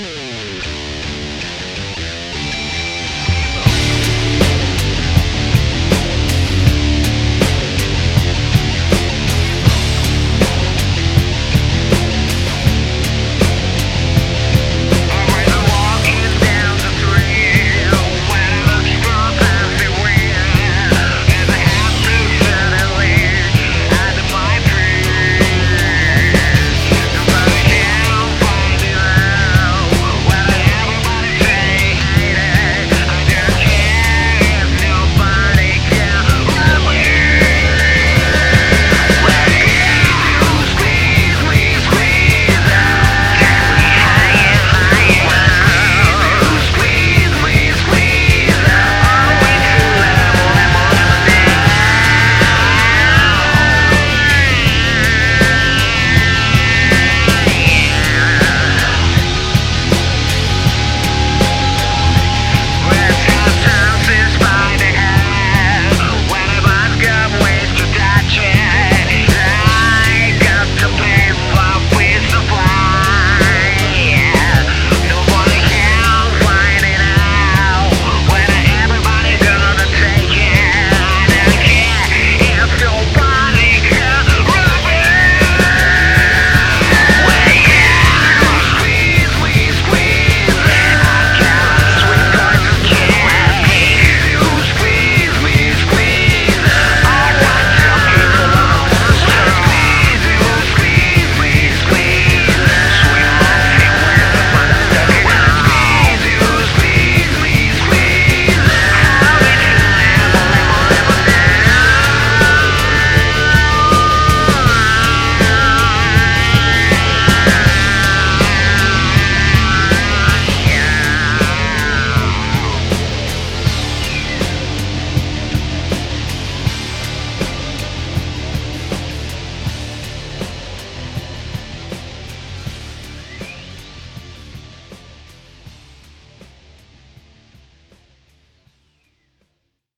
Hmm.